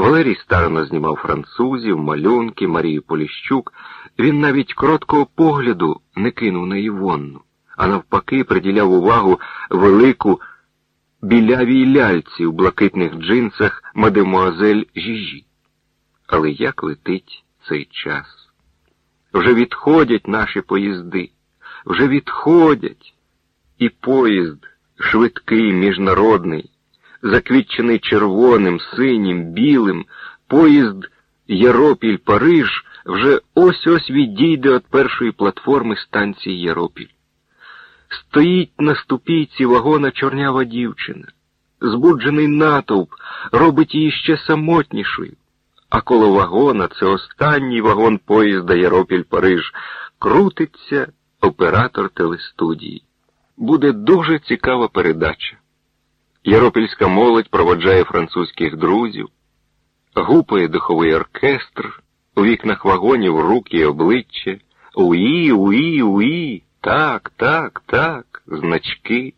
Валерій старано знімав французів, малюнки, Марію Поліщук. Він навіть короткого погляду не кинув на Івонну, а навпаки, приділяв увагу велику білявій ляльці у блакитних джинсах мадемуазель Жіжі. Але як летить цей час? Вже відходять наші поїзди, вже відходять, і поїзд швидкий, міжнародний, заквітчений червоним, синім, білим, поїзд Яропіль Париж вже ось ось відійде від першої платформи станції Яропіль. Стоїть на ступійці вагона чорнява дівчина. Збуджений натовп робить її ще самотнішою. А коло вагона це останній вагон поїзда Яропіль Париж. Крутиться оператор телестудії. Буде дуже цікава передача. Яропільська молодь проводжає французьких друзів, гупає духовий оркестр, у вікнах вагонів руки і обличчя. Уї, уї, уї, так, так, так, значки,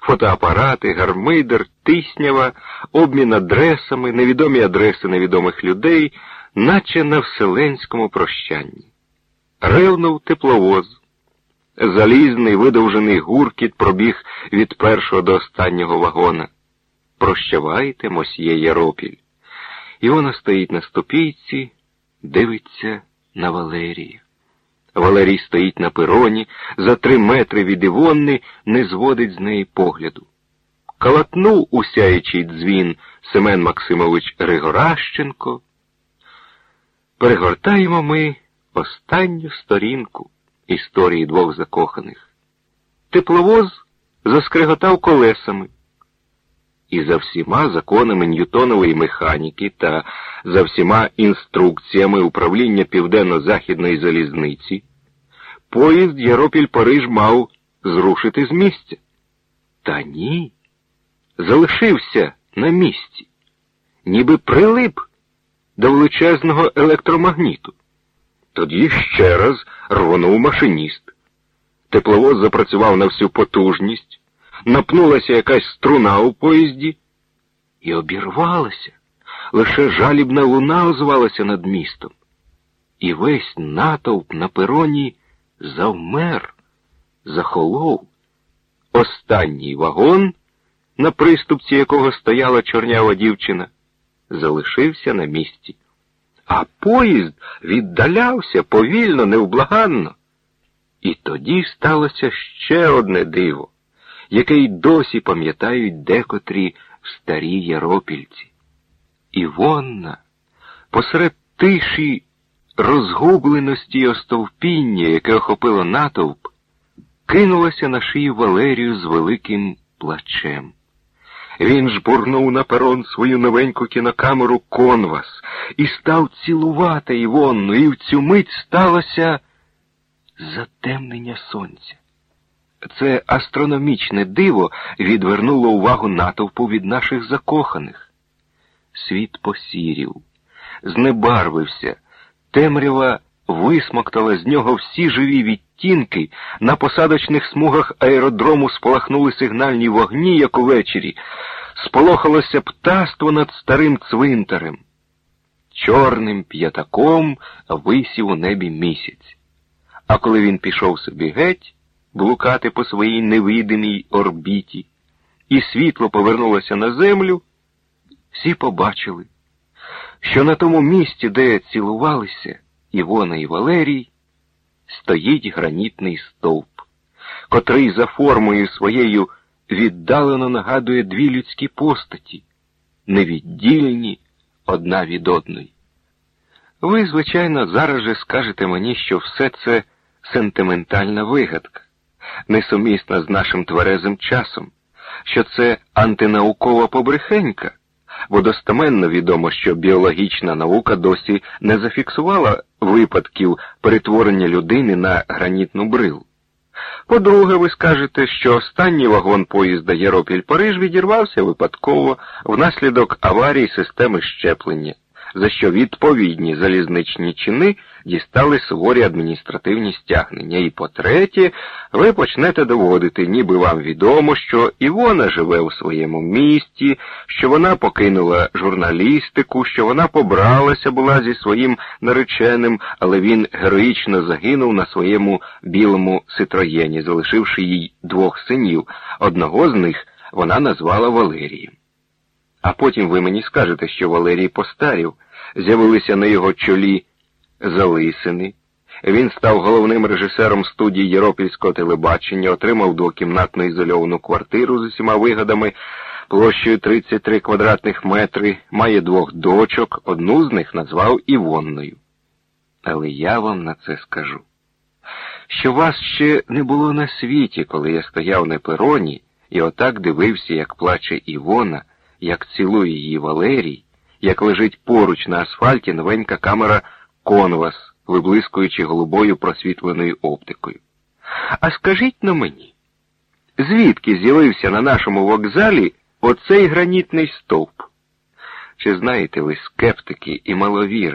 фотоапарати, гармидер, тиснява, обмін адресами, невідомі адреси невідомих людей, наче на вселенському прощанні. Ревнув тепловоз. Залізний видовжений гуркіт пробіг від першого до останнього вагона. Прощавайте, мосьє Яропіль. І вона стоїть на ступійці, дивиться на Валерія. Валерій стоїть на пероні, за три метри від Івонни, не зводить з неї погляду. Калатнув усяючий дзвін Семен Максимович Григоращенко. Перегортаємо ми останню сторінку історії двох закоханих. Тепловоз заскриготав колесами. І за всіма законами Ньютонової механіки та за всіма інструкціями управління Південно-Західної залізниці, поїзд Яропіль Париж мав зрушити з місця. Та ні, залишився на місці, ніби прилип до величезного електромагніту. Тоді ще раз рвонув машиніст. Тепловоз запрацював на всю потужність, напнулася якась струна у поїзді і обірвалася. Лише жалібна луна озвалася над містом. І весь натовп на пероні завмер, захолов. Останній вагон, на приступці якого стояла чорнява дівчина, залишився на місці. А поїзд віддалявся повільно, невблаганно. І тоді сталося ще одне диво, яке й досі пам'ятають декотрі в старій Яропільці. Івонна, посеред тиші розгубленості й остовпіння, яке охопило натовп, кинулася на шию Валерію з великим плачем. Він жбурнув на перон свою новеньку кінокамеру конвас і став цілувати Івонну, і в цю мить сталося затемнення сонця. Це астрономічне диво відвернуло увагу натовпу від наших закоханих. Світ посірів, знебарвився, темрява висмоктала з нього всі живі відтінки, на посадочних смугах аеродрому спалахнули сигнальні вогні, як увечері, сполохалося птаство над старим цвинтарем. Чорним п'ятаком висів у небі місяць. А коли він пішов собі геть, блукати по своїй невидимій орбіті, і світло повернулося на землю, всі побачили, що на тому місці, де цілувалися Івона і Валерій, стоїть гранітний стовп, котрий за формою своєю віддалено нагадує дві людські постаті, невіддільні одна від одної. Ви, звичайно, зараз же скажете мені, що все це сентиментальна вигадка, несумісна з нашим тверезим часом, що це антинаукова побрехенька, бо достеменно відомо, що біологічна наука досі не зафіксувала випадків перетворення людини на гранітну брилу. По-друге, ви скажете, що останній вагон поїзда Єропіль Париж відірвався випадково внаслідок аварії системи щеплення, за що відповідні залізничні чини дістали суворі адміністративні стягнення. І по-третє, ви почнете доводити, ніби вам відомо, що Івона живе у своєму місті, що вона покинула журналістику, що вона побралася була зі своїм нареченим, але він героїчно загинув на своєму білому ситроєні, залишивши їй двох синів. Одного з них вона назвала Валерієм. А потім ви мені скажете, що Валерій постарів, з'явилися на його чолі залисини. Він став головним режисером студії Єропільського телебачення, отримав двокімнатну ізольовану квартиру з усіма вигадами площею 33 квадратних метри, має двох дочок, одну з них назвав Івонною. Але я вам на це скажу, що вас ще не було на світі, коли я стояв на пероні і отак дивився, як плаче Івона, як цілує її Валерій, як лежить поруч на асфальті новенька камера Конвас, виблискуючи голубою просвітленою оптикою. А скажіть на мені, звідки з'явився на нашому вокзалі оцей гранітний стовп? Чи знаєте ви скептики і маловіри,